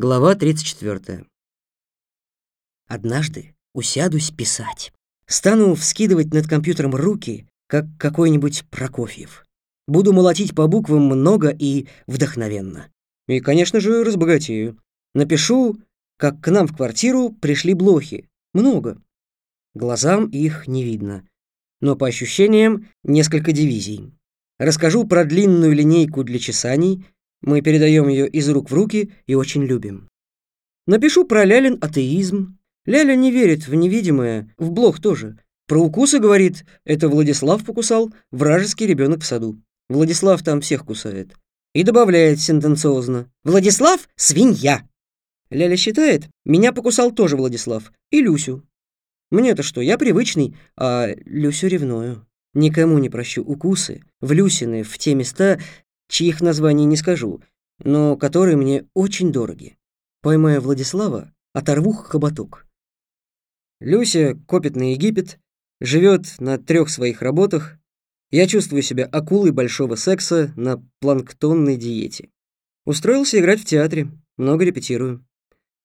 Глава 34. Однажды усядусь писать. Стану вскидывать над компьютером руки, как какой-нибудь Прокофьев. Буду молотить по буквам много и вдохновенно. И, конечно же, разбогатею. Напишу, как к нам в квартиру пришли блохи. Много. Глазам их не видно. Но по ощущениям несколько дивизий. Расскажу про длинную линейку для чесаний — мы передаем ее из рук в руки и очень любим. Напишу про Лялин атеизм. Ляля не верит в невидимое, в блох тоже. Про укусы говорит, это Владислав покусал, вражеский ребенок в саду. Владислав там всех кусает. И добавляет сентенциозно. Владислав — свинья. Ляля считает, меня покусал тоже Владислав. И Люсю. Мне-то что, я привычный, а Люсю ревную. Никому не прощу укусы, в Люсины, в те места, чьих названий не скажу, но которые мне очень дороги. Поймая Владислава, оторву хоботок. Люся копит на Египет, живет на трех своих работах. Я чувствую себя акулой большого секса на планктонной диете. Устроился играть в театре, много репетирую.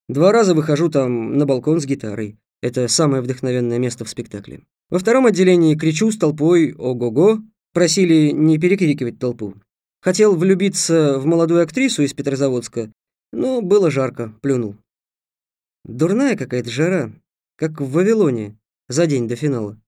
Два раза выхожу там на балкон с гитарой. Это самое вдохновенное место в спектакле. Во втором отделении кричу с толпой «Ого-го!» Просили не перекрикивать толпу. Хотел влюбиться в молодую актрису из Петрозаводска, но было жарко, плюнул. Дурная какая-то жара, как в Вавилоне за день до финала.